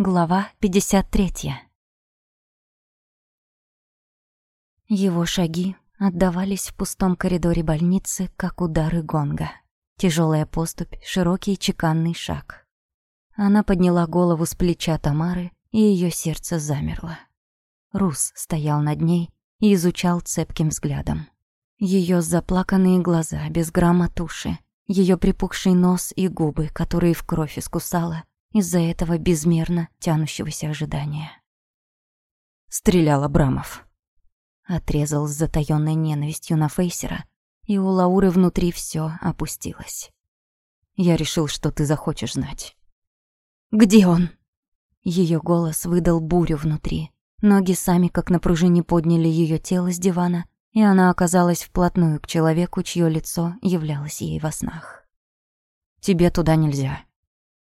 Глава 53. Его шаги отдавались в пустом коридоре больницы, как удары гонга. Тяжелая поступь, широкий чеканный шаг. Она подняла голову с плеча Тамары, и ее сердце замерло. Рус стоял над ней и изучал цепким взглядом. Ее заплаканные глаза, без грамма туши, ее припухший нос и губы, которые в кровь искусала, из-за этого безмерно тянущегося ожидания. Стрелял Абрамов. Отрезал с затаённой ненавистью на Фейсера, и у Лауры внутри все опустилось. Я решил, что ты захочешь знать. «Где он?» Ее голос выдал бурю внутри. Ноги сами, как на пружине, подняли ее тело с дивана, и она оказалась вплотную к человеку, чье лицо являлось ей во снах. «Тебе туда нельзя»,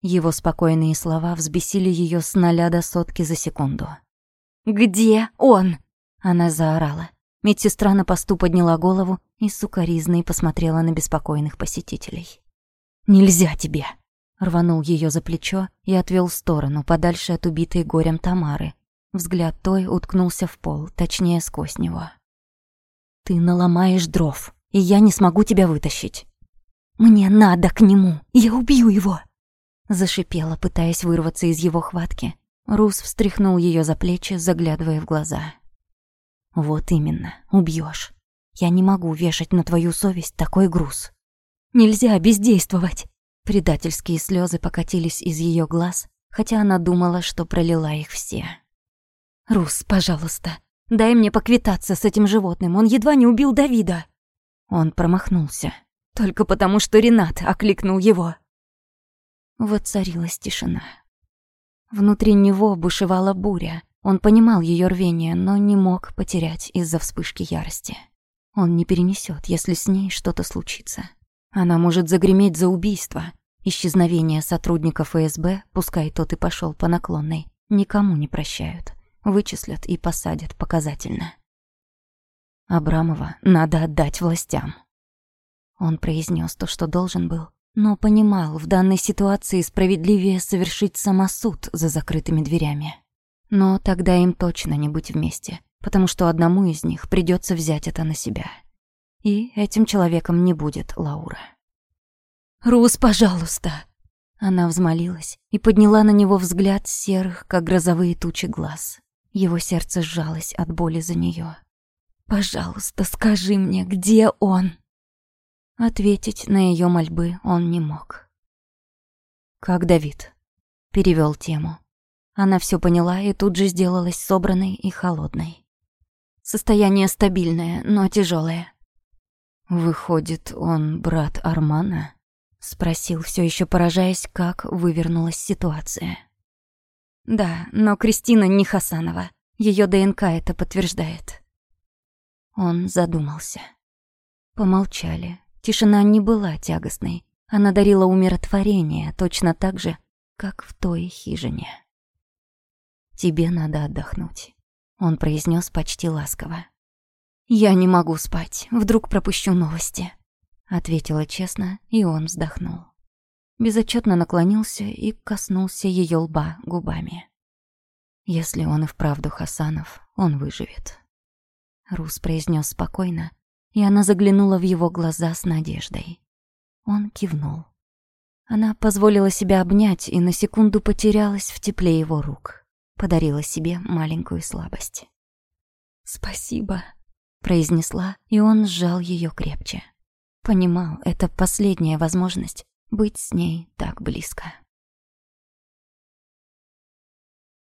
его спокойные слова взбесили ее с ноля до сотки за секунду. «Где он?» Она заорала. Медсестра на посту подняла голову и сукоризной посмотрела на беспокойных посетителей. «Нельзя тебе!» Рванул ее за плечо и отвел в сторону, подальше от убитой горем Тамары. Взгляд той уткнулся в пол, точнее, сквозь него. «Ты наломаешь дров, и я не смогу тебя вытащить». «Мне надо к нему, я убью его!» Зашипела, пытаясь вырваться из его хватки. Рус встряхнул ее за плечи, заглядывая в глаза. «Вот именно, убьешь. Я не могу вешать на твою совесть такой груз. Нельзя бездействовать!» Предательские слезы покатились из ее глаз, хотя она думала, что пролила их все. «Рус, пожалуйста, дай мне поквитаться с этим животным, он едва не убил Давида!» Он промахнулся, только потому что Ренат окликнул его. Воцарилась тишина. Внутри него бушевала буря. Он понимал ее рвение, но не мог потерять из-за вспышки ярости. Он не перенесет, если с ней что-то случится. Она может загреметь за убийство. Исчезновение сотрудников ФСБ, пускай тот и пошел по наклонной, никому не прощают. Вычислят и посадят показательно. Абрамова надо отдать властям. Он произнес то, что должен был, но понимал, в данной ситуации справедливее совершить самосуд за закрытыми дверями. Но тогда им точно не быть вместе, потому что одному из них придется взять это на себя. И этим человеком не будет Лаура. «Рус, пожалуйста!» Она взмолилась и подняла на него взгляд серых, как грозовые тучи глаз. Его сердце сжалось от боли за нее. «Пожалуйста, скажи мне, где он?» Ответить на ее мольбы он не мог. «Как Давид?» — перевел тему. Она все поняла и тут же сделалась собранной и холодной. Состояние стабильное, но тяжелое. «Выходит, он брат Армана?» — спросил, все еще поражаясь, как вывернулась ситуация. «Да, но Кристина не Хасанова. Ее ДНК это подтверждает». Он задумался. Помолчали, Тишина не была тягостной. Она дарила умиротворение точно так же, как в той хижине. «Тебе надо отдохнуть», — он произнес почти ласково. «Я не могу спать, вдруг пропущу новости», — ответила честно, и он вздохнул. Безотчетно наклонился и коснулся ее лба губами. «Если он и вправду Хасанов, он выживет», — Рус произнес спокойно, и она заглянула в его глаза с надеждой. Он кивнул. Она позволила себя обнять и на секунду потерялась в тепле его рук. Подарила себе маленькую слабость. «Спасибо», — произнесла, и он сжал ее крепче. Понимал, это последняя возможность быть с ней так близко.